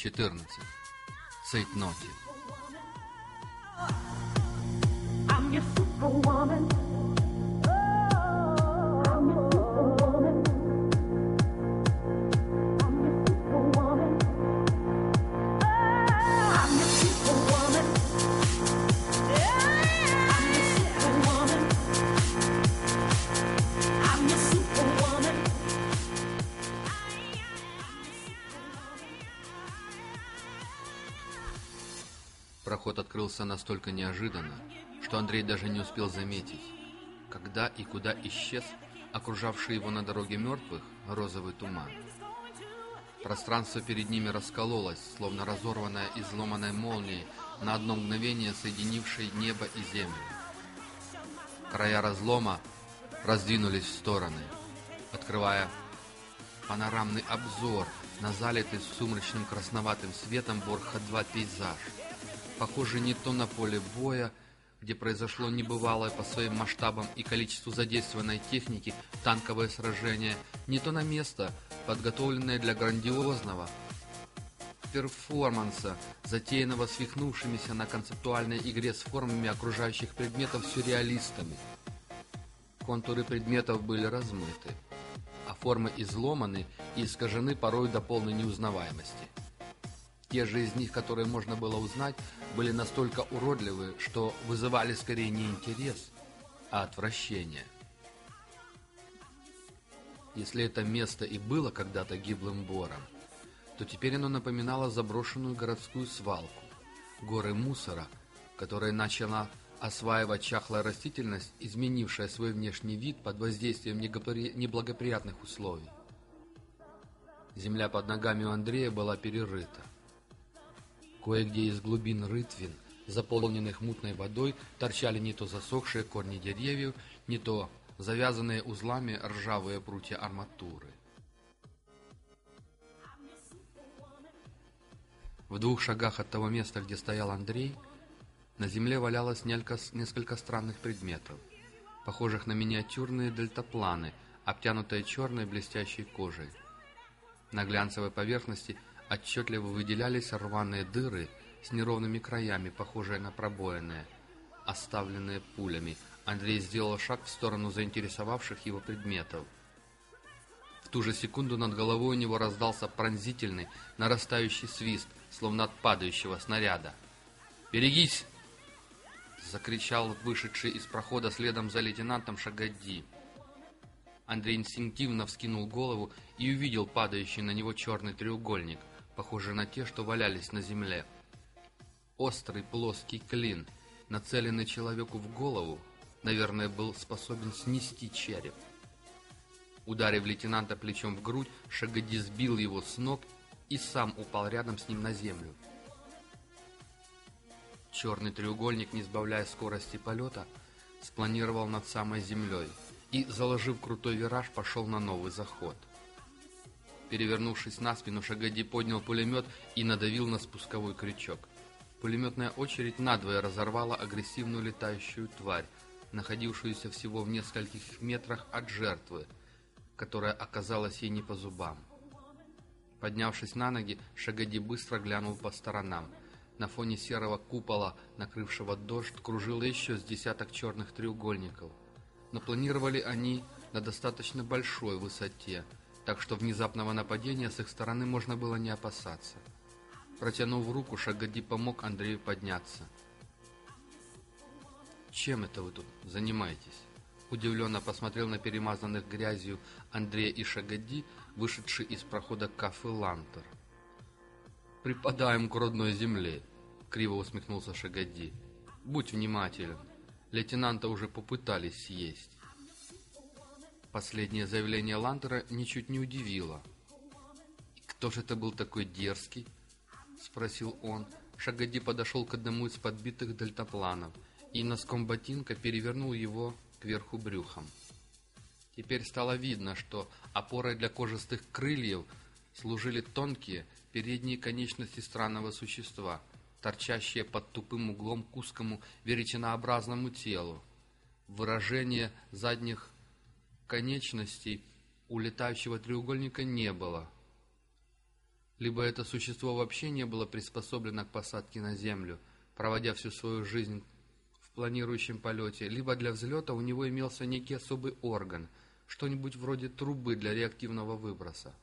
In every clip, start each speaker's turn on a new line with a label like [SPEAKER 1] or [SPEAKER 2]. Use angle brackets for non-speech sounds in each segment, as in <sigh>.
[SPEAKER 1] 14. Цейтноте. Настолько неожиданно, что Андрей даже не успел заметить, когда и куда исчез окружавший его на дороге мертвых розовый туман. Пространство перед ними раскололось, словно разорванное изломанной молнией, на одно мгновение соединившей небо и землю. Края разлома раздвинулись в стороны, открывая панорамный обзор на залитый сумрачным красноватым светом Борха-2 пейзаж, похожий не то на поле боя, где произошло небывалое по своим масштабам и количеству задействованной техники танковое сражение, не то на место, подготовленное для грандиозного перформанса, затеянного свихнувшимися на концептуальной игре с формами окружающих предметов сюрреалистами. Контуры предметов были размыты, а формы изломаны и искажены порой до полной неузнаваемости. Те же из них, которые можно было узнать, были настолько уродливы, что вызывали скорее не интерес, а отвращение. Если это место и было когда-то гиблым бором, то теперь оно напоминало заброшенную городскую свалку, горы мусора, которая начала осваивать чахлая растительность, изменившая свой внешний вид под воздействием неблагоприятных условий. Земля под ногами у Андрея была перерыта. Кое-где из глубин рытвин, заполненных мутной водой, торчали не то засохшие корни деревьев, не то завязанные узлами ржавые прутья арматуры. В двух шагах от того места, где стоял Андрей, на земле валялось несколько странных предметов, похожих на миниатюрные дельтапланы, обтянутые черной блестящей кожей. На глянцевой поверхности отчетливо выделялись рваные дыры с неровными краями, похожие на пробоины, оставленные пулями. Андрей сделал шаг в сторону заинтересовавших его предметов. В ту же секунду над головой у него раздался пронзительный, нарастающий свист, словно от падающего снаряда. «Берегись!» — закричал вышедший из прохода следом за лейтенантом Шагадди. Андрей инстинктивно вскинул голову и увидел падающий на него черный треугольник, похожий на те, что валялись на земле. Острый плоский клин, нацеленный человеку в голову, наверное, был способен снести череп. Ударив лейтенанта плечом в грудь, Шагоди сбил его с ног и сам упал рядом с ним на землю. Черный треугольник, не сбавляя скорости полета, спланировал над самой землей и, заложив крутой вираж, пошел на новый заход. Перевернувшись на спину, Шагоди поднял пулемет и надавил на спусковой крючок. Пулеметная очередь надвое разорвала агрессивную летающую тварь, находившуюся всего в нескольких метрах от жертвы, которая оказалась ей не по зубам. Поднявшись на ноги, Шагоди быстро глянул по сторонам. На фоне серого купола, накрывшего дождь, кружило еще с десяток черных треугольников. Но планировали они на достаточно большой высоте, так что внезапного нападения с их стороны можно было не опасаться. Протянув руку, Шагоди помог Андрею подняться. «Чем это вы тут занимаетесь?» Удивленно посмотрел на перемазанных грязью Андрея и Шагоди, вышедший из прохода кафе «Лантер». «Припадаем к родной земле», — криво усмехнулся Шагоди. «Будь внимателен. Лейтенанта уже попытались съесть». Последнее заявление Лантера ничуть не удивило. «Кто же это был такой дерзкий?» — спросил он. Шагоди подошел к одному из подбитых дельтапланов и носком ботинка перевернул его кверху брюхом. Теперь стало видно, что опорой для кожистых крыльев служили тонкие передние конечности странного существа, торчащие под тупым углом к узкому веретенообразному телу. Выражения задних конечностей у летающего треугольника не было. Либо это существо вообще не было приспособлено к посадке на Землю, проводя всю свою жизнь в планирующем полете, либо для взлета у него имелся некий особый орган, что-нибудь вроде трубы для реактивного выброса.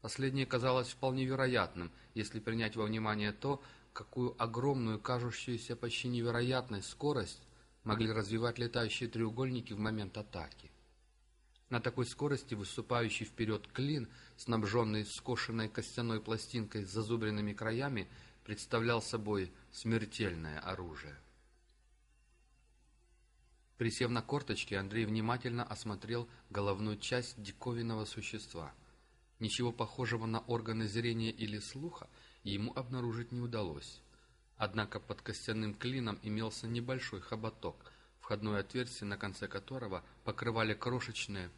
[SPEAKER 1] Последнее казалось вполне вероятным, если принять во внимание то, какую огромную, кажущуюся почти невероятной скорость могли развивать летающие треугольники в момент атаки. На такой скорости выступающий вперед клин, снабженный скошенной костяной пластинкой с зазубренными краями, представлял собой смертельное оружие. Присев на корточки, Андрей внимательно осмотрел головную часть диковинного существа. Ничего похожего на органы зрения или слуха ему обнаружить не удалось. Однако под костяным клином имелся небольшой хоботок, входное отверстие на конце которого покрывали крошечные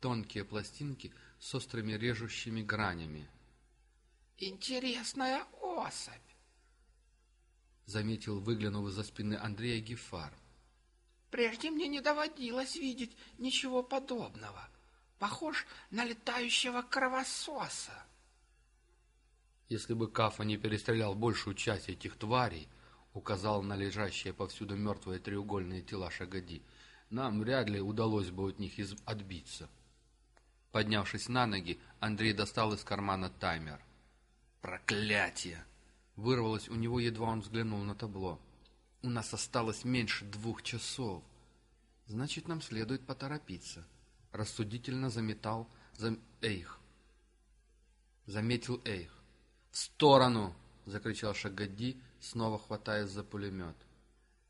[SPEAKER 1] тонкие пластинки с острыми режущими гранями.
[SPEAKER 2] «Интересная особь!»
[SPEAKER 1] — заметил, выглянув из-за спины Андрея Гефар.
[SPEAKER 2] «Прежде мне не доводилось видеть ничего подобного. Похож на летающего кровососа».
[SPEAKER 1] Если бы Кафа не перестрелял большую часть этих тварей, указал на лежащие повсюду мертвые треугольные тела Шагади, нам вряд ли удалось бы от них из... отбиться. Поднявшись на ноги, Андрей достал из кармана таймер. «Проклятие!» Вырвалось у него, едва он взглянул на табло. «У нас осталось меньше двух часов. Значит, нам следует поторопиться». Рассудительно заметал зам... Эйх. Заметил Эйх. «В сторону!» — закричал Шагади, снова хватаясь за пулемет.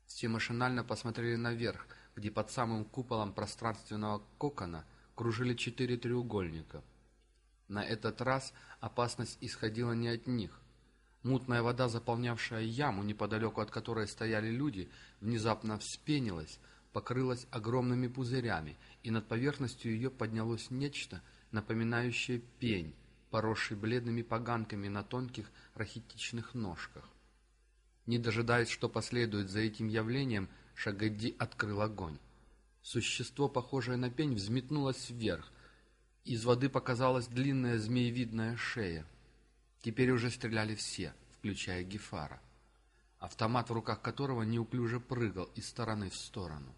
[SPEAKER 1] Все машинально посмотрели наверх, где под самым куполом пространственного кокона кружили четыре треугольника. На этот раз опасность исходила не от них. Мутная вода, заполнявшая яму, неподалеку от которой стояли люди, внезапно вспенилась, покрылась огромными пузырями, и над поверхностью ее поднялось нечто, напоминающее пень, поросший бледными поганками на тонких рахитичных ножках. Не дожидаясь, что последует за этим явлением, Шагадди открыл огонь. Существо, похожее на пень, взметнулось вверх. Из воды показалась длинная змеевидная шея. Теперь уже стреляли все, включая Гефара, автомат в руках которого неуклюже прыгал из стороны в сторону.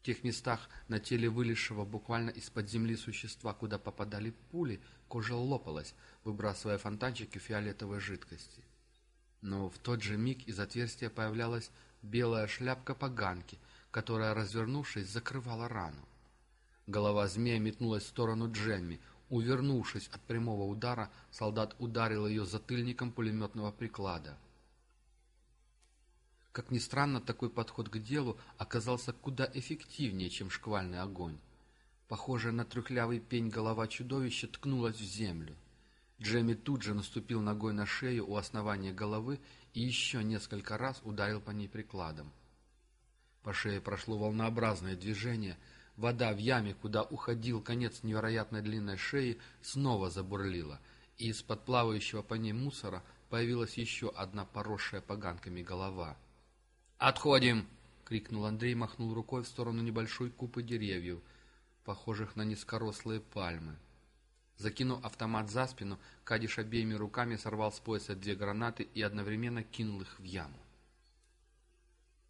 [SPEAKER 1] В тех местах на теле вылезшего буквально из-под земли существа, куда попадали пули, кожа лопалась, выбрасывая фонтанчики фиолетовой жидкости. Но в тот же миг из отверстия появлялась белая шляпка поганки, которая, развернувшись, закрывала рану. Голова змея метнулась в сторону Джемми. Увернувшись от прямого удара, солдат ударил ее затыльником пулеметного приклада. Как ни странно, такой подход к делу оказался куда эффективнее, чем шквальный огонь. Похожая на трюхлявый пень голова чудовища ткнулась в землю. Джемми тут же наступил ногой на шею у основания головы и еще несколько раз ударил по ней прикладом. По шее прошло волнообразное движение. Вода в яме, куда уходил конец невероятно длинной шеи, снова забурлила, и из-под плавающего по ней мусора появилась еще одна поросшая поганками голова. «Отходим!» — крикнул Андрей, махнул рукой в сторону небольшой купы деревьев, похожих на низкорослые пальмы. Закинув автомат за спину, Кадиш обеими руками сорвал с пояса две гранаты и одновременно кинул их в яму.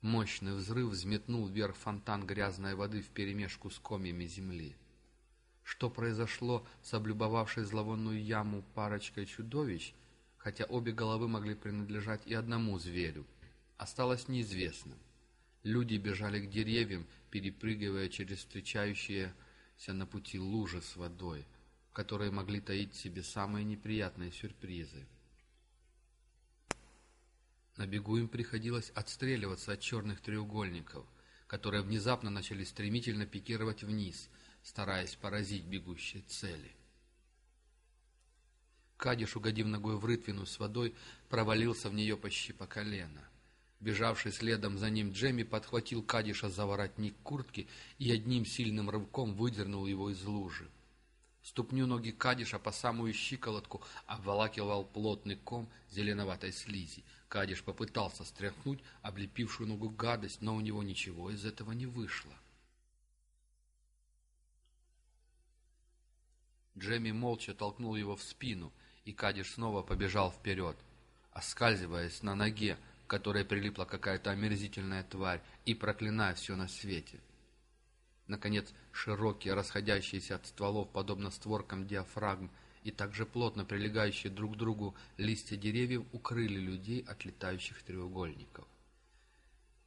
[SPEAKER 1] Мощный взрыв взметнул вверх фонтан грязной воды вперемешку с комьями земли. Что произошло с облюбовавшей зловонную яму парочкой чудовищ, хотя обе головы могли принадлежать и одному зверю, осталось неизвестным. Люди бежали к деревьям, перепрыгивая через встречающиеся на пути лужи с водой, которые могли таить в себе самые неприятные сюрпризы. На бегу им приходилось отстреливаться от черных треугольников, которые внезапно начали стремительно пикировать вниз, стараясь поразить бегущие цели. Кадиш, угодив ногой в рытвину с водой, провалился в нее почти по колено. Бежавший следом за ним Джемми подхватил Кадиша за воротник куртки и одним сильным рывком выдернул его из лужи. Ступню ноги Кадиша по самую щиколотку обволакивал плотный ком зеленоватой слизи. Кадиш попытался стряхнуть облепившую ногу гадость, но у него ничего из этого не вышло. Джемми молча толкнул его в спину И Кадиш снова побежал вперед, оскальзываясь на ноге, к которой прилипла какая-то омерзительная тварь, и проклиная все на свете. Наконец, широкие, расходящиеся от стволов, подобно створкам диафрагм, и также плотно прилегающие друг к другу листья деревьев укрыли людей от летающих треугольников.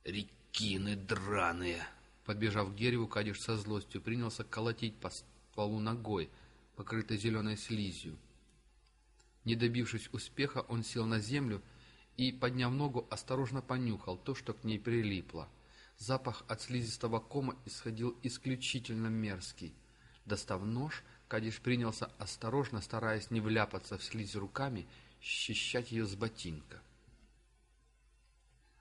[SPEAKER 1] «Рекины драные!» Подбежав к дереву, Кадиш со злостью принялся колотить по стволу ногой, покрытой зеленой слизью. Не добившись успеха, он сел на землю и, подняв ногу, осторожно понюхал то, что к ней прилипло. Запах от слизистого кома исходил исключительно мерзкий. Достав нож, Кадиш принялся осторожно, стараясь не вляпаться в слизь руками, счищать ее с ботинка.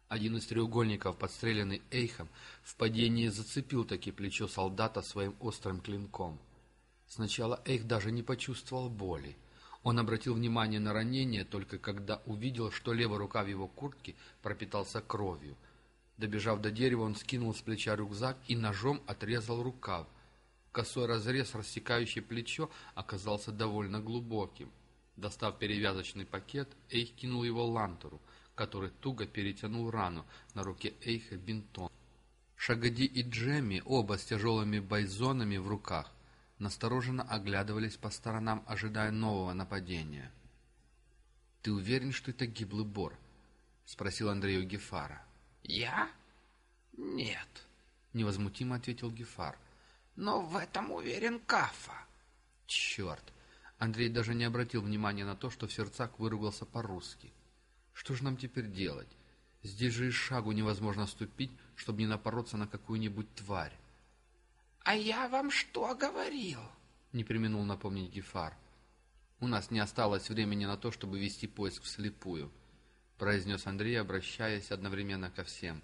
[SPEAKER 1] Один из треугольников, подстреленный Эйхом, в падении зацепил таки плечо солдата своим острым клинком. Сначала Эйх даже не почувствовал боли. Он обратил внимание на ранение только когда увидел, что левый рукав его куртки пропитался кровью. Добежав до дерева, он скинул с плеча рюкзак и ножом отрезал рукав. Косой разрез, рассекающий плечо, оказался довольно глубоким. Достав перевязочный пакет, Эйх кинул его Лантеру, который туго перетянул рану на руке Эйха бинтом. Шагади и Джемми, оба с тяжелыми байзонами в руках, настороженно оглядывались по сторонам, ожидая нового нападения. «Ты уверен, что это гиблый бор?» — спросил Андрей у Гефара.
[SPEAKER 2] Я? Нет.
[SPEAKER 1] Невозмутимо ответил Гефар.
[SPEAKER 2] Но в этом уверен Кафа.
[SPEAKER 1] Черт! Андрей даже не обратил внимания на то, что в сердцах выругался по-русски. Что же нам теперь делать? Здесь же и шагу невозможно ступить, чтобы не напороться на какую-нибудь тварь.
[SPEAKER 2] А я вам что говорил?
[SPEAKER 1] Не применул напомнить Гефар. У нас не осталось времени на то, чтобы вести поиск вслепую, произнес Андрей, обращаясь одновременно ко всем.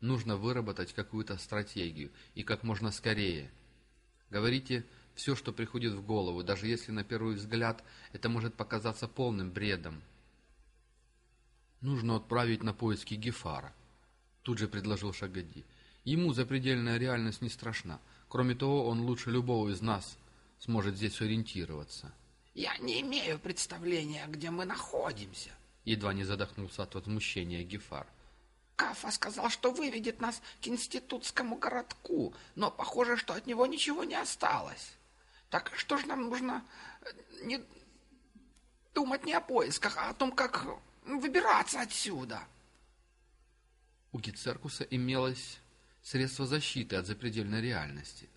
[SPEAKER 1] Нужно выработать какую-то стратегию, и как можно скорее. Говорите все, что приходит в голову, даже если на первый взгляд это может показаться полным бредом. Нужно отправить на поиски Гефара, тут же предложил Шагади. Ему запредельная реальность не страшна. Кроме того, он лучше любого из нас сможет здесь ориентироваться.
[SPEAKER 2] Я не имею представления, где мы находимся.
[SPEAKER 1] Едва не задохнулся от возмущения Гефар.
[SPEAKER 2] Кафа сказал, что выведет нас к институтскому городку, но похоже, что от него ничего не осталось. Так что же нам нужно э, не думать не о поисках, а о том, как выбираться отсюда?
[SPEAKER 1] У Гицеркуса имелось средство защиты от запредельной реальности,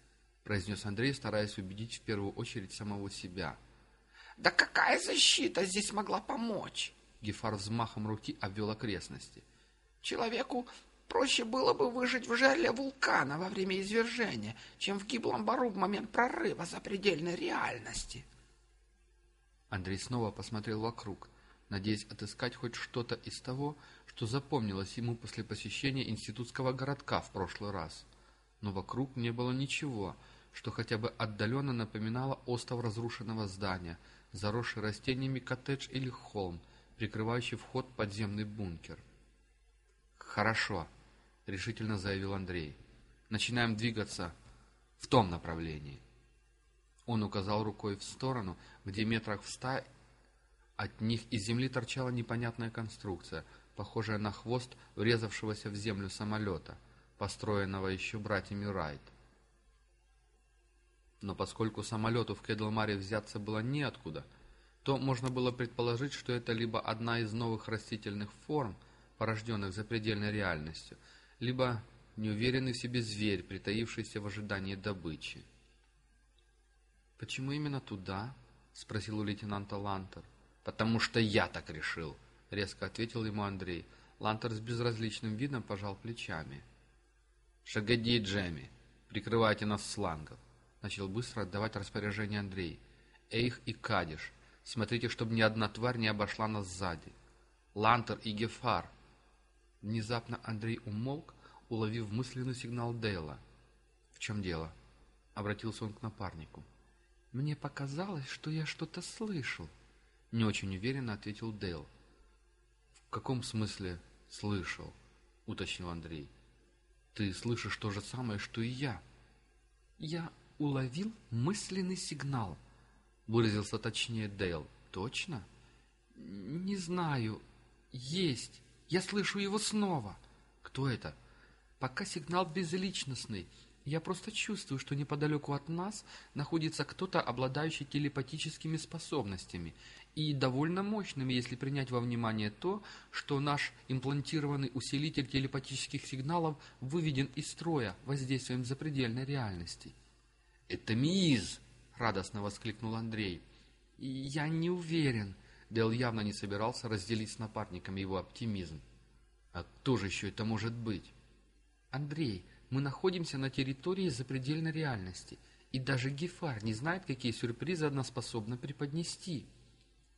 [SPEAKER 1] произнес Андрей, стараясь убедить в первую очередь самого себя.
[SPEAKER 2] Да какая защита здесь могла помочь?
[SPEAKER 1] Гефар взмахом руки обвел окрестности.
[SPEAKER 2] Человеку проще было бы выжить в жерле вулкана во время извержения, чем в гиблом бару в момент прорыва запредельной реальности.
[SPEAKER 1] Андрей снова посмотрел вокруг, надеясь отыскать хоть что-то из того, что запомнилось ему после посещения институтского городка в прошлый раз. Но вокруг не было ничего, что хотя бы отдаленно напоминало остов разрушенного здания, заросший растениями коттедж или холм, прикрывающий вход в подземный бункер. «Хорошо», — решительно заявил Андрей. «Начинаем двигаться в том направлении». Он указал рукой в сторону, где метрах в ста от них из земли торчала непонятная конструкция, похожая на хвост врезавшегося в землю самолета, построенного еще братьями Райт. Но поскольку самолету в Кедлмаре взяться было неоткуда, то можно было предположить, что это либо одна из новых растительных форм, порожденных запредельной реальностью, либо неуверенный в себе зверь, притаившийся в ожидании добычи. «Почему именно туда?» — спросил у лейтенанта Лантер. «Потому что я так решил», — резко ответил ему Андрей. Лантер с безразличным видом пожал плечами. «Шагоди, Джемми, прикрывайте нас с флангов», — начал быстро отдавать распоряжение Андрей. «Эйх и Кадиш, смотрите, чтобы ни одна тварь не обошла нас сзади. Лантер и Гефар». Внезапно Андрей умолк, уловив мысленный сигнал Дейла. «В чем дело?» — обратился он к напарнику. «Мне показалось, что я что-то слышал», — не очень уверенно ответил Дейл. «В каком смысле слышал?» — уточнил Андрей. «Ты слышишь то же самое, что и я». «Я уловил мысленный сигнал», — выразился точнее Дейл. «Точно?» Не знаю. Есть. Я слышу его снова. Кто это? Пока сигнал безличностный. Я просто чувствую, что неподалеку от нас находится кто-то, обладающий телепатическими способностями, и довольно мощными, если принять во внимание то, что наш имплантированный усилитель телепатических сигналов выведен из строя воздействием запредельной реальности. «Это МИИЗ!» — радостно воскликнул Андрей. «Я не уверен». Дэл явно не собирался разделить с напарником его оптимизм. «А кто же еще это может быть?» «Андрей, мы находимся на территории запредельной реальности, и даже Гефар не знает, какие сюрпризы она способна преподнести».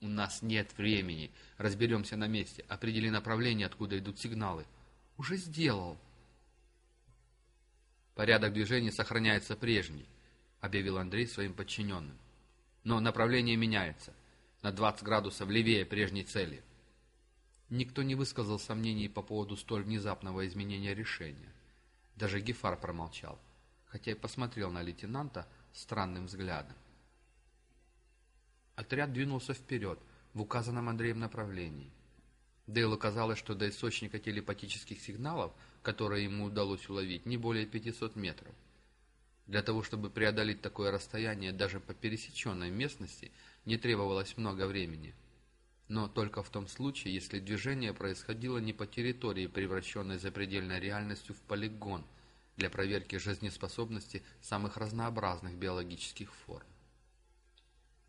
[SPEAKER 1] «У нас нет времени. Разберемся на месте. Определи направление, откуда идут сигналы». «Уже сделал». «Порядок движения сохраняется прежний», — объявил Андрей своим подчиненным. «Но направление меняется. На 20 градусов левее прежней цели». Никто не высказал сомнений по поводу столь внезапного изменения решения. Даже Гефар промолчал, хотя и посмотрел на лейтенанта странным взглядом. Отряд двинулся вперед, в указанном Андреем направлении. Дейлу казалось, что до источника телепатических сигналов, которые ему удалось уловить, не более 500 метров. Для того, чтобы преодолеть такое расстояние даже по пересеченной местности, не требовалось много времени. Но только в том случае, если движение происходило не по территории, превращенной запредельной реальностью в полигон, для проверки жизнеспособности самых разнообразных биологических форм.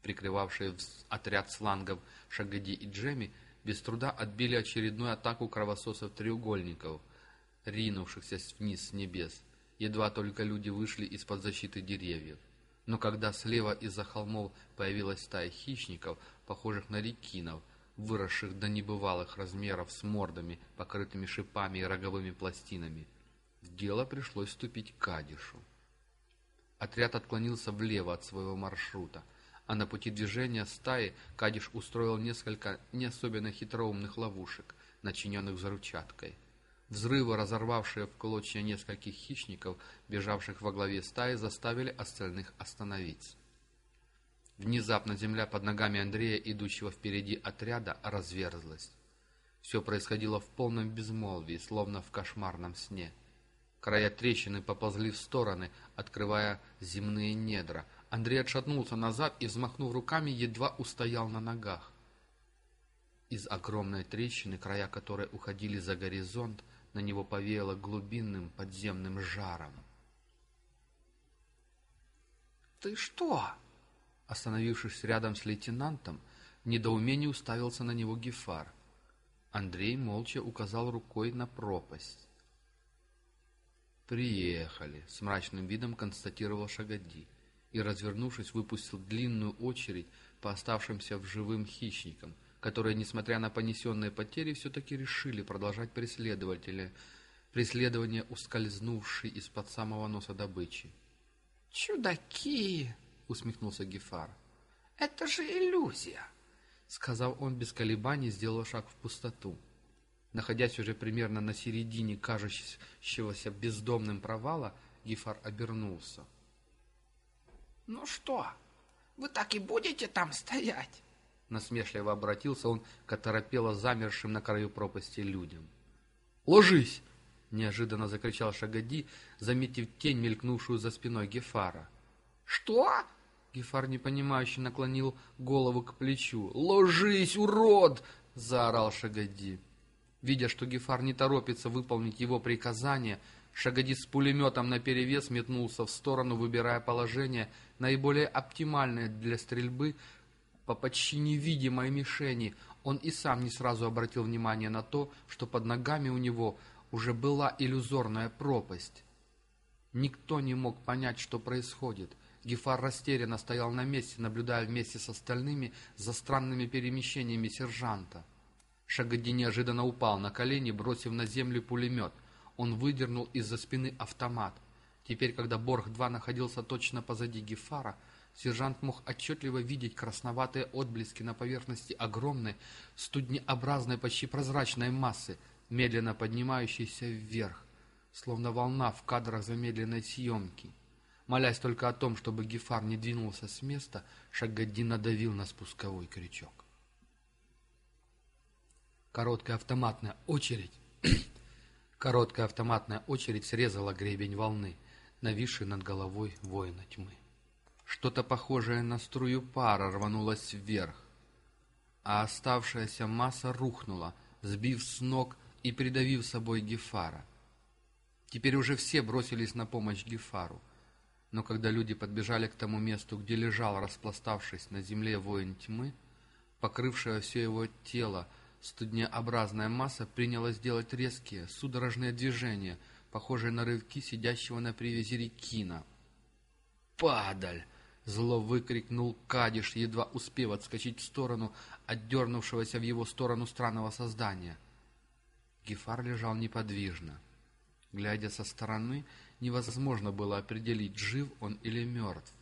[SPEAKER 1] Прикрывавшие отряд слангов Шагади и Джеми без труда отбили очередную атаку кровососов-треугольников, ринувшихся вниз с небес. Едва только люди вышли из-под защиты деревьев. Но когда слева из-за холмов появилась стая хищников, похожих на рекинов, выросших до небывалых размеров с мордами, покрытыми шипами и роговыми пластинами, в дело пришлось вступить Кадишу. Отряд отклонился влево от своего маршрута, а на пути движения стаи Кадиш устроил несколько не особенно хитроумных ловушек, начиненных взрывчаткой. Взрывы, разорвавшие в клочья нескольких хищников, бежавших во главе стаи, заставили остальных остановиться. Внезапно земля под ногами Андрея, идущего впереди отряда, разверзлась. Все происходило в полном безмолвии, словно в кошмарном сне. Края трещины поползли в стороны, открывая земные недра. Андрей отшатнулся назад и, взмахнув руками, едва устоял на ногах. Из огромной трещины, края которой уходили за горизонт, на него повеяло глубинным подземным жаром.
[SPEAKER 2] «Ты что?»
[SPEAKER 1] Остановившись рядом с лейтенантом, в недоумении уставился на него Гефар. Андрей молча указал рукой на пропасть. «Приехали», — с мрачным видом констатировал Шагади и, развернувшись, выпустил длинную очередь по оставшимся в живым хищникам, которые, несмотря на понесенные потери, все-таки решили продолжать преследователя, преследование ускользнувшей из-под самого носа добычи.
[SPEAKER 2] «Чудаки!» — усмехнулся Гефар. «Это же иллюзия!»
[SPEAKER 1] — сказал он без колебаний, сделал шаг в пустоту. Находясь уже примерно на середине кажущегося бездомным провала, Гефар обернулся.
[SPEAKER 2] «Ну что, вы так и будете там стоять?»
[SPEAKER 1] Насмешливо обратился он к оторопело замершим на краю пропасти людям. «Ложись!» — неожиданно закричал Шагади, заметив тень, мелькнувшую за спиной Гефара.
[SPEAKER 2] «Что?»
[SPEAKER 1] Гефар непонимающе наклонил голову к плечу. «Ложись, урод!» — заорал Шагади. Видя, что Гефар не торопится выполнить его приказание, Шагади с пулеметом наперевес метнулся в сторону, выбирая положение, наиболее оптимальное для стрельбы по почти невидимой мишени. Он и сам не сразу обратил внимание на то, что под ногами у него уже была иллюзорная пропасть. Никто не мог понять, что происходит. Гефар растерянно стоял на месте, наблюдая вместе с остальными за странными перемещениями сержанта. Шагади неожиданно упал на колени, бросив на землю пулемет. Он выдернул из-за спины автомат. Теперь, когда Борг-2 находился точно позади Гефара, сержант мог отчетливо видеть красноватые отблески на поверхности огромной, студнеобразной, почти прозрачной массы, медленно поднимающейся вверх, словно волна в кадрах замедленной съемки. Молясь только о том, чтобы Гефар не двинулся с места, Шагади надавил на спусковой крючок. Короткая автоматная очередь... <clears throat> Короткая автоматная очередь срезала гребень волны, нависший над головой воина тьмы. Что-то похожее на струю пара рванулось вверх, а оставшаяся масса рухнула, сбив с ног и придавив собой Гефара. Теперь уже все бросились на помощь Гефару. Но когда люди подбежали к тому месту, где лежал, распластавшись на земле воин тьмы, покрывшая все его тело, студнеобразная масса принялась делать резкие, судорожные движения, похожие на рывки сидящего на привязи рекина. «Падаль!» — зло выкрикнул Кадиш, едва успев отскочить в сторону отдернувшегося в его сторону странного создания. Гефар лежал неподвижно. Глядя со стороны, невозможно было определить, жив он или мертв.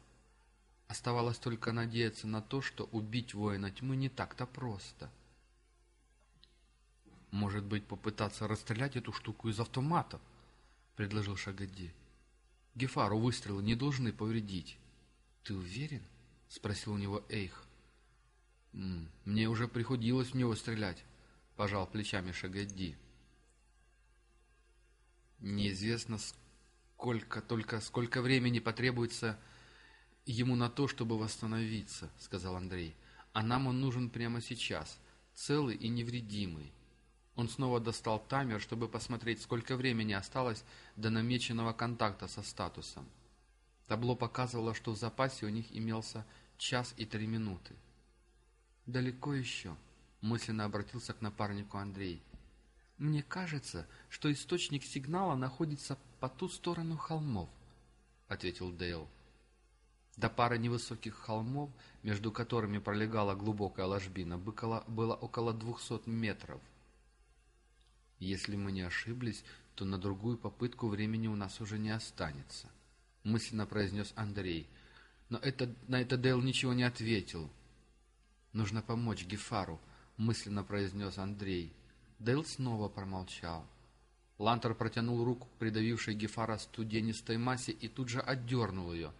[SPEAKER 1] Оставалось только надеяться на то, что убить воина тьмы не так-то просто. «Может быть, попытаться расстрелять эту штуку из автомата?» — предложил Шагади. «Гефару выстрелы не должны повредить». «Ты уверен?» — спросил у него Эйх. «М, «Мне уже приходилось в него стрелять», — пожал плечами Шагадди. Неизвестно, сколько, только сколько времени потребуется ему на то, чтобы восстановиться, сказал Андрей. А нам он нужен прямо сейчас, целый и невредимый. Он снова достал таймер, чтобы посмотреть, сколько времени осталось до намеченного контакта со статусом. Табло показывало, что в запасе у них имелся час и три минуты. «Далеко еще», — мысленно обратился к напарнику Андрей. «Мне кажется, что источник сигнала находится по ту сторону холмов», — ответил Дейл. До пары невысоких холмов, между которыми пролегала глубокая ложбина, было около двухсот метров. «Если мы не ошиблись, то на другую попытку времени у нас уже не останется», — мысленно произнес Андрей. Но это, на это Дейл ничего не ответил. «Нужно помочь Гефару», — мысленно произнес Андрей. Дейл снова промолчал. Лантер протянул руку придавившей Гефара студенистой массе и тут же отдернул ее,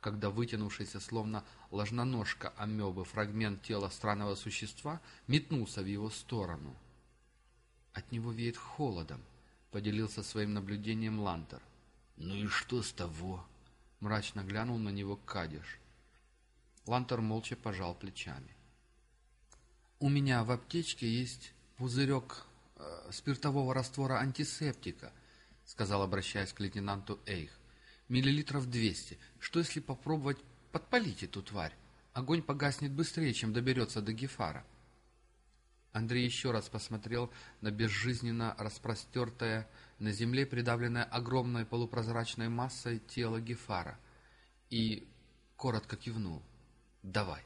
[SPEAKER 1] когда вытянувшийся словно ложноножка амебы фрагмент тела странного существа метнулся в его сторону. «От него веет холодом», — поделился своим наблюдением Лантер. «Ну и что с того?» — мрачно глянул на него Кадиш. Лантер молча пожал плечами. «У меня в аптечке есть пузырек э, спиртового раствора антисептика», — сказал, обращаясь к лейтенанту Эйх. «Миллилитров двести. Что, если попробовать подпалить эту тварь? Огонь погаснет быстрее, чем доберется до Гефара». Андрей еще раз посмотрел на безжизненно распростертое на земле, придавленное огромной полупрозрачной массой тело Гефара, и коротко кивнул. «Давай,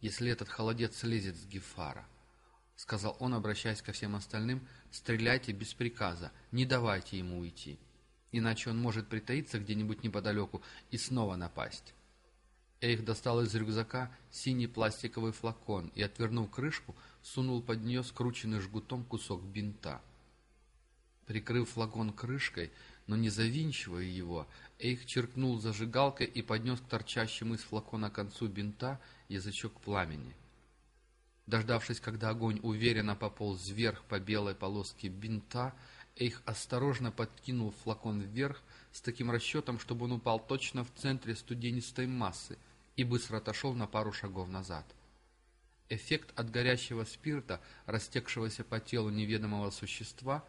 [SPEAKER 1] если этот холодец слезет с Гефара». — сказал он, обращаясь ко всем остальным, — «стреляйте без приказа, не давайте ему уйти, иначе он может притаиться где-нибудь неподалеку и снова напасть». Эйх достал из рюкзака синий пластиковый флакон и, отвернув крышку, сунул под нее скрученный жгутом кусок бинта. Прикрыв флакон крышкой, но не завинчивая его, Эйх черкнул зажигалкой и поднес к торчащему из флакона концу бинта язычок пламени. Дождавшись, когда огонь уверенно пополз вверх по белой полоске бинта, Эйх осторожно подкинул флакон вверх с таким расчетом, чтобы он упал точно в центре студенистой массы и быстро отошел на пару шагов назад. Эффект от горящего спирта, растекшегося по телу неведомого существа,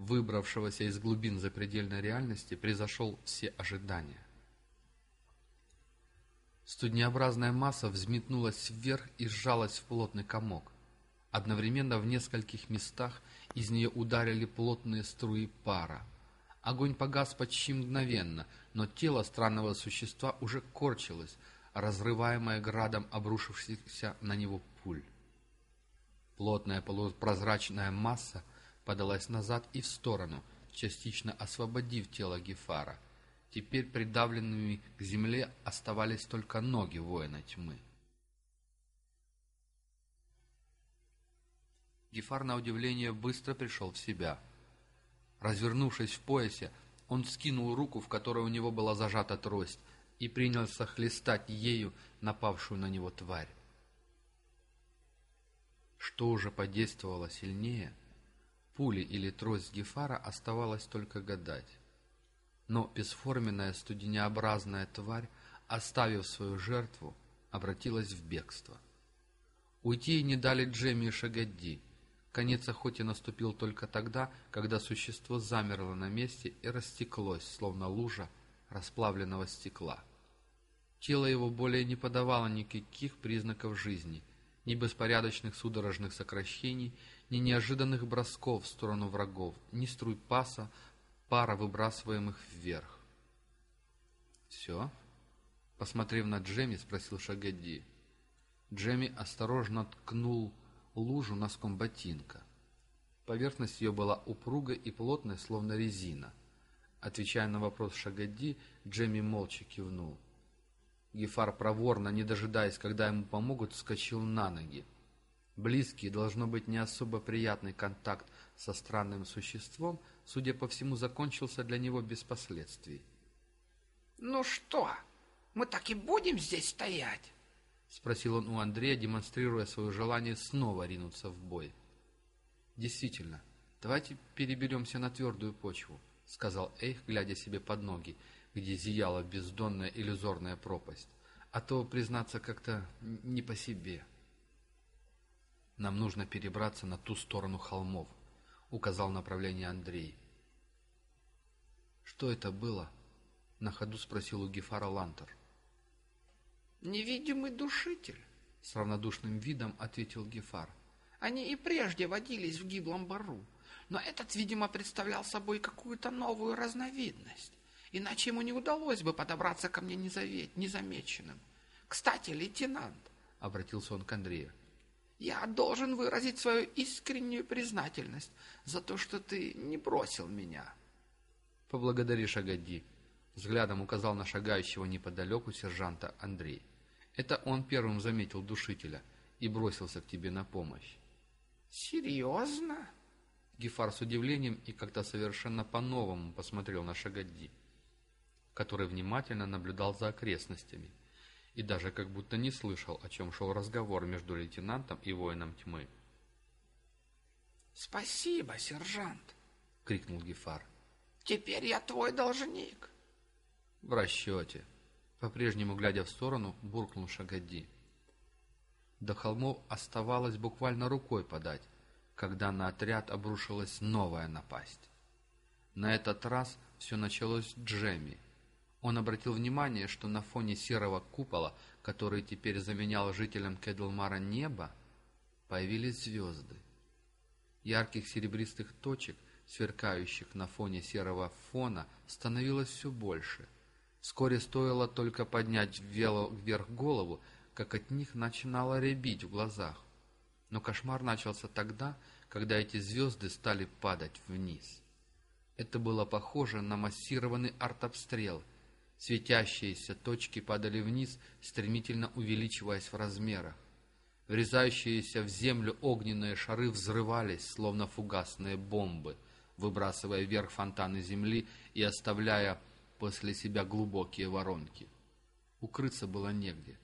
[SPEAKER 1] выбравшегося из глубин запредельной реальности, превзошел все ожидания. Студнеобразная масса взметнулась вверх и сжалась в плотный комок. Одновременно в нескольких местах из нее ударили плотные струи пара. Огонь погас почти мгновенно, но тело странного существа уже корчилось, разрываемое градом обрушившихся на него пуль. Плотная полупрозрачная масса подалась назад и в сторону, частично освободив тело Гефара — Теперь придавленными к земле оставались только ноги воина тьмы. Гефар, на удивление, быстро пришел в себя. Развернувшись в поясе, он скинул руку, в которой у него была зажата трость, и принялся хлестать ею напавшую на него тварь. Что уже подействовало сильнее, пули или трость Гефара оставалось только гадать. Но бесформенная студенеобразная тварь, оставив свою жертву, обратилась в бегство. Уйти ей не дали Джемми и Шагадди. Конец охоте наступил только тогда, когда существо замерло на месте и растеклось, словно лужа расплавленного стекла. Тело его более не подавало никаких признаков жизни, ни беспорядочных судорожных сокращений, ни неожиданных бросков в сторону врагов, ни струй паса, пара выбрасываемых вверх. «Все?» Посмотрев на Джемми, спросил Шагадди. Джемми осторожно ткнул лужу носком ботинка. Поверхность ее была упругой и плотной, словно резина. Отвечая на вопрос Шагадди, Джемми молча кивнул. Гефар проворно, не дожидаясь, когда ему помогут, вскочил на ноги. Близкий, должно быть, не особо приятный контакт со странным существом, судя по всему, закончился для него без последствий.
[SPEAKER 2] Ну что, мы так и будем здесь стоять?
[SPEAKER 1] — спросил он у Андрея, демонстрируя свое желание снова ринуться в бой. «Действительно, давайте переберемся на твердую почву», — сказал Эйх, глядя себе под ноги, где зияла бездонная иллюзорная пропасть. «А то, признаться, как-то не по себе». «Нам нужно перебраться на ту сторону холмов», — указал направление Андрей. «Что это было?» — на ходу спросил у Гефара Лантер.
[SPEAKER 2] Невидимый душитель,
[SPEAKER 1] С равнодушным видом ответил Гефар.
[SPEAKER 2] Они и прежде водились в гиблом бару, но этот, видимо, представлял собой какую-то новую разновидность. Иначе ему не удалось бы подобраться ко мне незаве- незамеченным. Кстати, лейтенант, —
[SPEAKER 1] обратился он к Андрею.
[SPEAKER 2] Я должен выразить свою искреннюю признательность за то, что ты не бросил меня.
[SPEAKER 1] «Поблагодари Шагадди», — взглядом указал на шагающего неподалеку сержанта Андрей. «Это он первым заметил душителя и бросился к тебе на помощь».
[SPEAKER 2] Серьезно?
[SPEAKER 1] Гефар с удивлением и как-то совершенно по-новому посмотрел на Шагадди, который внимательно наблюдал за окрестностями и даже как будто не слышал, о чем шел разговор между лейтенантом и воином тьмы.
[SPEAKER 2] Спасибо, сержант.
[SPEAKER 1] — крикнул Гефар.
[SPEAKER 2] Теперь я твой должник.
[SPEAKER 1] «В расчете», — по-прежнему глядя в сторону, буркнул Шагадди. До холмов оставалось буквально рукой подать, когда на отряд обрушилась новая напасть. На этот раз все началось с Джемми. Он обратил внимание, что на фоне серого купола, который теперь заменял жителям Кедлмара небо, появились звезды. Ярких серебристых точек, сверкающих на фоне серого фона, становилось все больше. Вскоре стоило только поднять вверх голову, как от них начинало рябить в глазах. Но кошмар начался тогда, когда эти звезды стали падать вниз. Это было похоже на массированный артобстрел. Светящиеся точки падали вниз, стремительно увеличиваясь в размерах. Врезающиеся в землю огненные шары взрывались, словно фугасные бомбы, выбрасывая вверх фонтаны земли и оставляя после себя глубокие воронки. Укрыться было негде.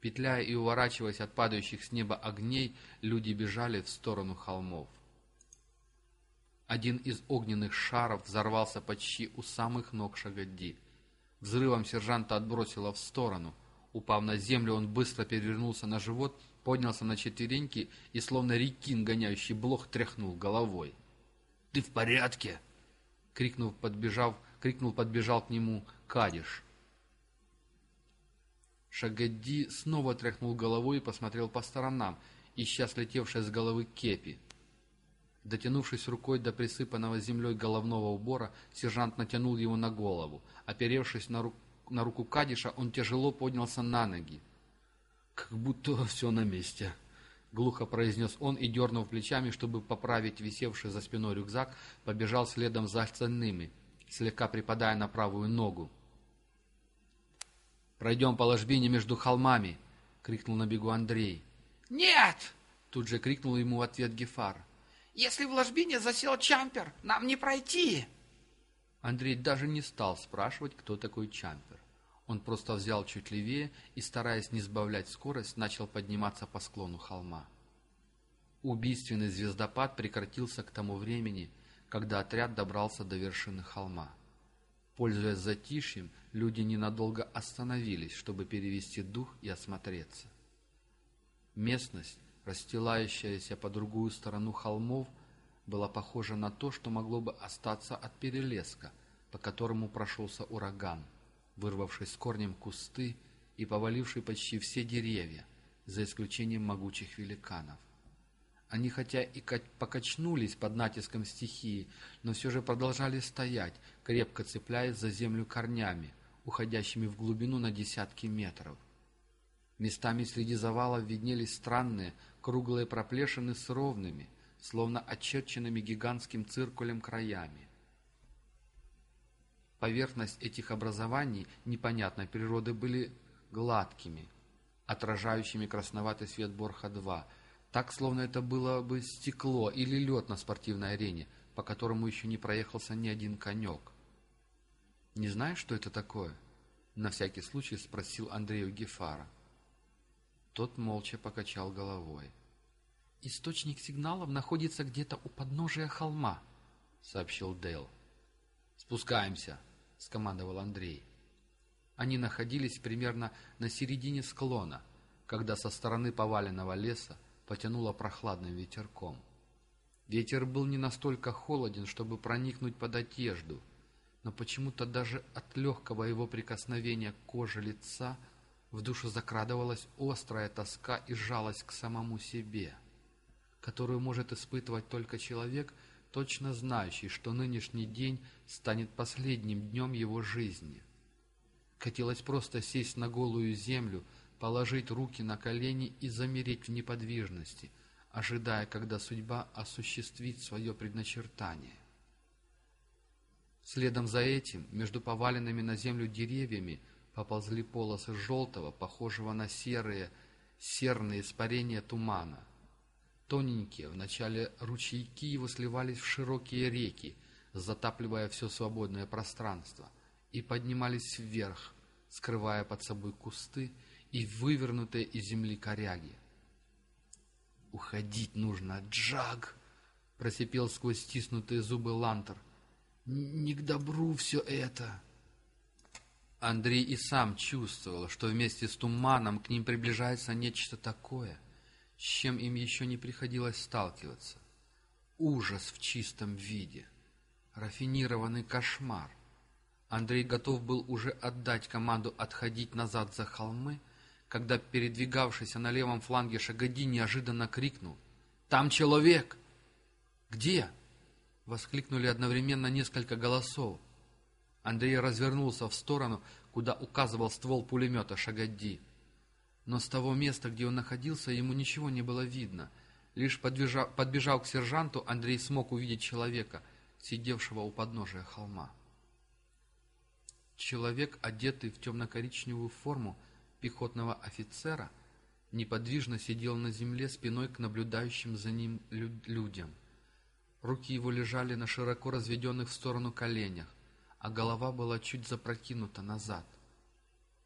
[SPEAKER 1] Петляя и уворачиваясь от падающих с неба огней, люди бежали в сторону холмов. Один из огненных шаров взорвался почти у самых ног Шагадди. Взрывом сержанта отбросило в сторону. Упав на землю, он быстро перевернулся на живот, поднялся на четвереньки и, словно рекин, гоняющий блох, тряхнул головой. «Ты в порядке?» — крикнув, подбежав, крикнул, подбежал к нему Кадиш. Шагадди снова тряхнул головой и посмотрел по сторонам, ища слетевшей с головы кепи. Дотянувшись рукой до присыпанного землей головного убора, сержант натянул его на голову. Оперевшись на, ру... на руку Кадиша, он тяжело поднялся на ноги. «Как будто все на месте», — глухо произнес он и, дернув плечами, чтобы поправить висевший за спиной рюкзак, побежал следом за остальными, слегка припадая на правую ногу. «Пройдем по ложбине между холмами!» — крикнул на бегу Андрей.
[SPEAKER 2] Нет!
[SPEAKER 1] Тут же крикнул ему в ответ Гефар.
[SPEAKER 2] Если в ложбине засел Чампер, нам не пройти.
[SPEAKER 1] Андрей даже не стал спрашивать, кто такой Чампер. Он просто взял чуть левее и, стараясь не сбавлять скорость, начал подниматься по склону холма. Убийственный звездопад прекратился к тому времени, когда отряд добрался до вершины холма. Пользуясь затишьем, люди ненадолго остановились, чтобы перевести дух и осмотреться. Местность, расстилающаяся по другую сторону холмов, была похожа на то, что могло бы остаться от перелеска, по которому прошелся ураган, вырвавший с корнем кусты и поваливший почти все деревья, за исключением могучих великанов. Они хотя и ка- покачнулись под натиском стихии, но все же продолжали стоять, крепко цепляясь за землю корнями, уходящими в глубину на десятки метров. Местами среди завалов виднелись странные, круглые проплешины с ровными, словно очерченными гигантским циркулем краями. Поверхность этих образований непонятной природы были гладкими, отражающими красноватый свет Борха-2, так, словно это было бы стекло или лед на спортивной арене, по которому еще не проехался ни один конек. «Не знаешь, что это такое?» — на всякий случай спросил Андрею Гефара. Тот молча покачал головой. «Источник сигналов находится где-то у подножия холма», — сообщил Дейл. «Спускаемся», — скомандовал Андрей. Они находились примерно на середине склона, когда со стороны поваленного леса потянуло прохладным ветерком. Ветер был не настолько холоден, чтобы проникнуть под одежду, но почему-то даже от легкого его прикосновения к коже лица в душу закрадывалась острая тоска и жалость к самому себе, которую может испытывать только человек, точно знающий, что нынешний день станет последним днем его жизни. Хотелось просто сесть на голую землю, положить руки на колени и замереть в неподвижности, ожидая, когда судьба осуществит свое предначертание. Следом за этим, между поваленными на землю деревьями, поползли полосы желтого, похожего на серые, серные испарения тумана. Тоненькие, вначале ручейки его сливались в широкие реки, затапливая все свободное пространство, и поднимались вверх, скрывая под собой кусты и вывернутые из земли коряги. «Уходить нужно, Джаг!» — просипел сквозь стиснутые зубы Лантер. «Не к добру все это!» Андрей и сам чувствовал, что вместе с туманом к ним приближается нечто такое, с чем им еще не приходилось сталкиваться. Ужас в чистом виде, рафинированный кошмар. Андрей готов был уже отдать команду отходить назад за холмы, когда передвигавшийся на левом фланге Шагоди неожиданно крикнул «Там человек!» «Где?» — воскликнули одновременно несколько голосов. Андрей развернулся в сторону, куда указывал ствол пулемета Шагадди. Но с того места, где он находился, ему ничего не было видно. Лишь подбежав, подбежав к сержанту, Андрей смог увидеть человека, сидевшего у подножия холма. Человек, одетый в темно-коричневую форму пехотного офицера, неподвижно сидел на земле спиной к наблюдающим за ним лю- людям. Руки его лежали на широко разведенных в сторону коленях, а голова была чуть запрокинута назад.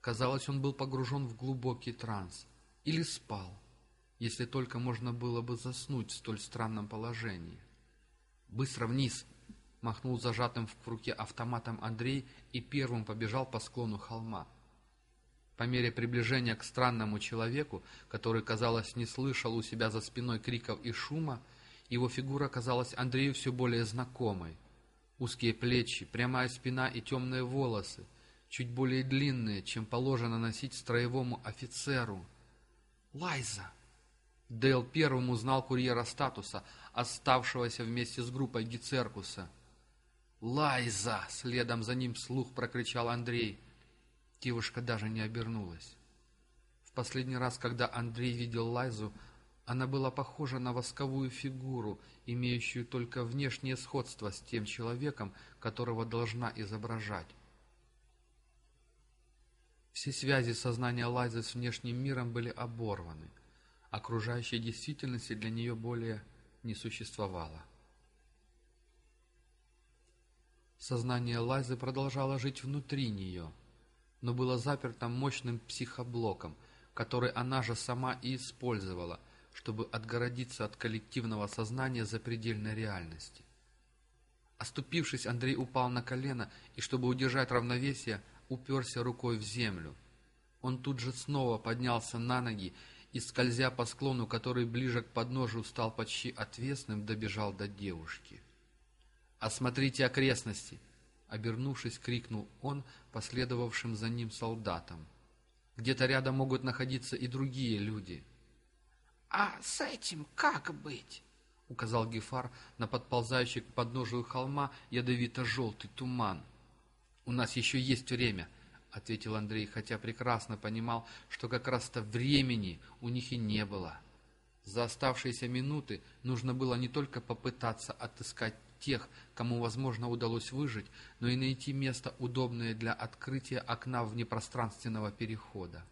[SPEAKER 1] Казалось, он был погружен в глубокий транс или спал, если только можно было бы заснуть в столь странном положении. «Быстро вниз!» — махнул зажатым в руке автоматом Андрей и первым побежал по склону холма. По мере приближения к странному человеку, который, казалось, не слышал у себя за спиной криков и шума, его фигура казалась Андрею все более знакомой. Узкие плечи, прямая спина и темные волосы, чуть более длинные, чем положено носить строевому офицеру. «Лайза!» Дейл первым узнал курьера статуса, оставшегося вместе с группой Гицеркуса. «Лайза!» — следом за ним вслух прокричал Андрей. Девушка даже не обернулась. В последний раз, когда Андрей видел Лайзу, она была похожа на восковую фигуру, имеющую только внешнее сходство с тем человеком, которого должна изображать. Все связи сознания Лайзы с внешним миром были оборваны. Окружающей действительности для нее более не существовало. Сознание Лайзы продолжало жить внутри нее, но было заперто мощным психоблоком, который она же сама и использовала, чтобы отгородиться от коллективного сознания запредельной реальности. Оступившись, Андрей упал на колено и, чтобы удержать равновесие, уперся рукой в землю. Он тут же снова поднялся на ноги и, скользя по склону, который ближе к подножию стал почти отвесным, добежал до девушки. «Осмотрите окрестности!» — обернувшись, крикнул он последовавшим за ним солдатам. «Где-то рядом могут находиться и другие люди».
[SPEAKER 2] А с этим как быть?
[SPEAKER 1] — указал Гефар на подползающий к подножию холма ядовито-желтый туман. «У нас еще есть время», — ответил Андрей, хотя прекрасно понимал, что как раз-то времени у них и не было. За оставшиеся минуты нужно было не только попытаться отыскать тех, кому, возможно, удалось выжить, но и найти место, удобное для открытия окна внепространственного перехода.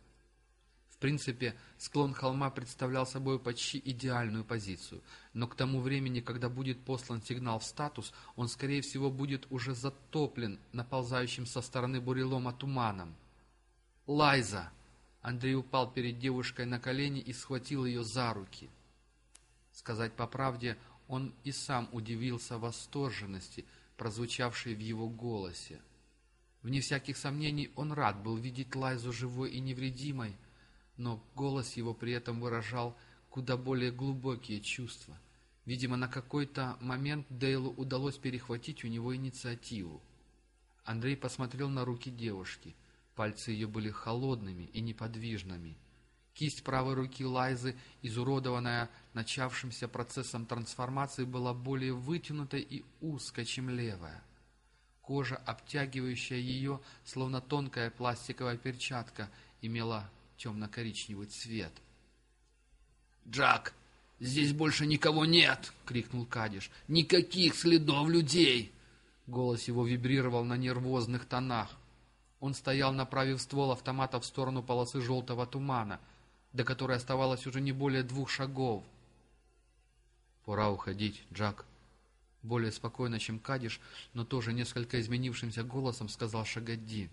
[SPEAKER 1] В принципе, склон холма представлял собой почти идеальную позицию, но к тому времени, когда будет послан сигнал в статус, он, скорее всего, будет уже затоплен наползающим со стороны бурелома туманом. «Лайза!» Андрей упал перед девушкой на колени и схватил ее за руки. Сказать по правде, он и сам удивился восторженности, прозвучавшей в его голосе. Вне всяких сомнений, он рад был видеть Лайзу живой и невредимой, но голос его при этом выражал куда более глубокие чувства. Видимо, на какой-то момент Дейлу удалось перехватить у него инициативу. Андрей посмотрел на руки девушки. Пальцы ее были холодными и неподвижными. Кисть правой руки Лайзы, изуродованная начавшимся процессом трансформации, была более вытянутой и узкой, чем левая. Кожа, обтягивающая ее, словно тонкая пластиковая перчатка, имела темно-коричневый цвет. «Джак, здесь больше никого нет!» — крикнул Кадиш. «Никаких следов людей!» Голос его вибрировал на нервозных тонах. Он стоял, направив ствол автомата в сторону полосы желтого тумана, до которой оставалось уже не более двух шагов. «Пора уходить, Джак», — более спокойно, чем Кадиш, но тоже несколько изменившимся голосом сказал Шагадди.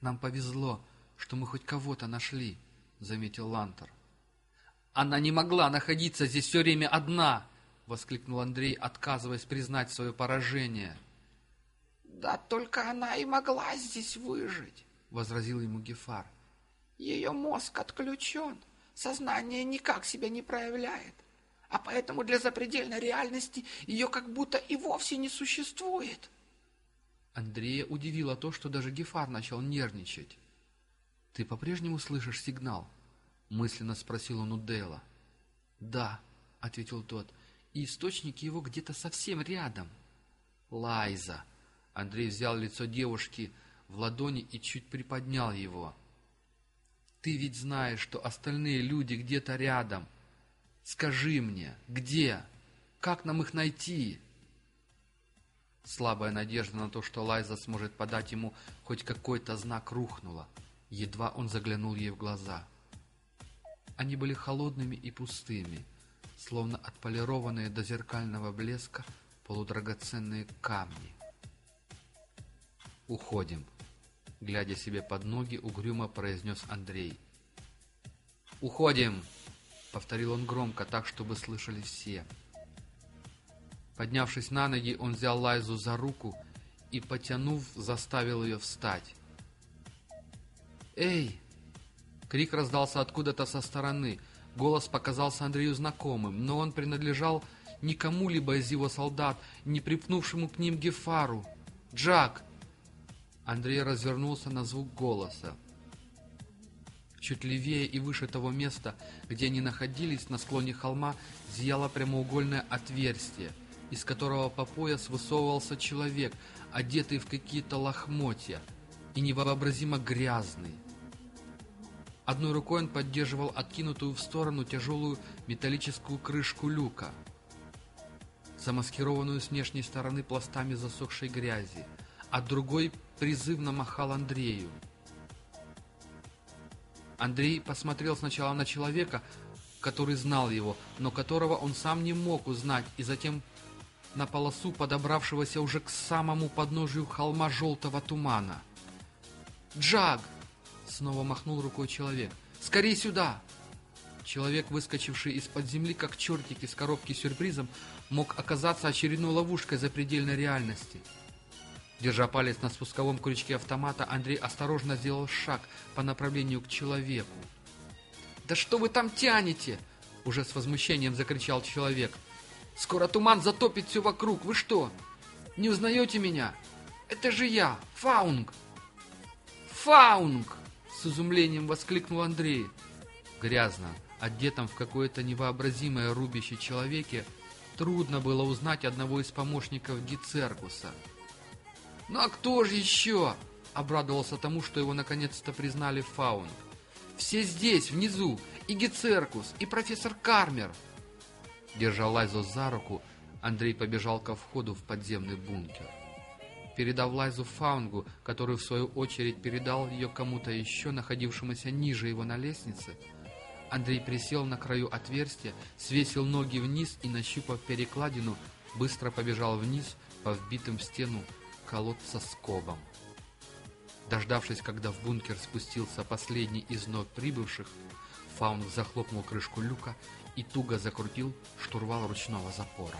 [SPEAKER 1] «Нам повезло, что мы хоть кого-то нашли», — заметил Лантер. «Она не могла находиться здесь все время одна!» — воскликнул Андрей, отказываясь признать свое поражение.
[SPEAKER 2] Да только она и могла здесь выжить, —
[SPEAKER 1] возразил ему Гефар.
[SPEAKER 2] Ее мозг отключен, сознание никак себя не проявляет, а поэтому для запредельной реальности ее как будто и вовсе не существует.
[SPEAKER 1] Андрея удивило то, что даже Гефар начал нервничать. «Ты по-прежнему слышишь сигнал?» — мысленно спросил он у Дейла. «Да», — ответил тот, — «и источник его где-то совсем рядом». «Лайза!» — Андрей взял лицо девушки в ладони и чуть приподнял его. «Ты ведь знаешь, что остальные люди где-то рядом. Скажи мне, где? Как нам их найти?» Слабая надежда на то, что Лайза сможет подать ему хоть какой-то знак, рухнула. Едва он заглянул ей в глаза. Они были холодными и пустыми, словно отполированные до зеркального блеска полудрагоценные камни. «Уходим», — глядя себе под ноги, угрюмо произнес Андрей. «Уходим!» — повторил он громко, так, чтобы слышали все. Поднявшись на ноги, он взял Лайзу за руку и, потянув, заставил ее встать. «Эй!» Крик раздался откуда-то со стороны. Голос показался Андрею знакомым, но он принадлежал не кому-либо из его солдат, не припнувшему к ним Гефару. «Джак!» Андрей развернулся на звук голоса. Чуть левее и выше того места, где они находились, на склоне холма, зияло прямоугольное отверстие, из которого по пояс высовывался человек, одетый в какие-то лохмотья и невообразимо грязный. Одной рукой он поддерживал откинутую в сторону тяжелую металлическую крышку люка, замаскированную с внешней стороны пластами засохшей грязи, а другой призывно махал Андрею. Андрей посмотрел сначала на человека, который знал его, но которого он сам не мог узнать, и затем на полосу подобравшегося уже к самому подножию холма желтого тумана. «Джаг!» — снова махнул рукой человек. «Скорей сюда!» Человек, выскочивший из-под земли, как чертик из коробки с сюрпризом, мог оказаться очередной ловушкой запредельной реальности. Держа палец на спусковом крючке автомата, Андрей осторожно сделал шаг по направлению к человеку. «Да что вы там тянете?» — уже с возмущением закричал человек. «Скоро туман затопит все вокруг. Вы что, не узнаете меня? Это же я, Фаунг!» «Фаунг!» — с изумлением воскликнул Андрей. Грязном, одетом в какое-то невообразимое рубище человеке, трудно было узнать одного из помощников Гицеркуса. «Ну а кто же еще?» — обрадовался тому, что его наконец-то признали Фаунг. «Все здесь, внизу, и Гицеркус, и профессор Кармер!» Держа Лайзу за руку, Андрей побежал ко входу в подземный бункер. Передав Лайзу Фаунгу, который в свою очередь передал ее кому-то еще, находившемуся ниже его на лестнице, Андрей присел на краю отверстия, свесил ноги вниз и, нащупав перекладину, быстро побежал вниз по вбитым в стену колодца скобам. Дождавшись, когда в бункер спустился последний из вновь прибывших, Фаунг захлопнул крышку люка и туго закрутил штурвал ручного запора.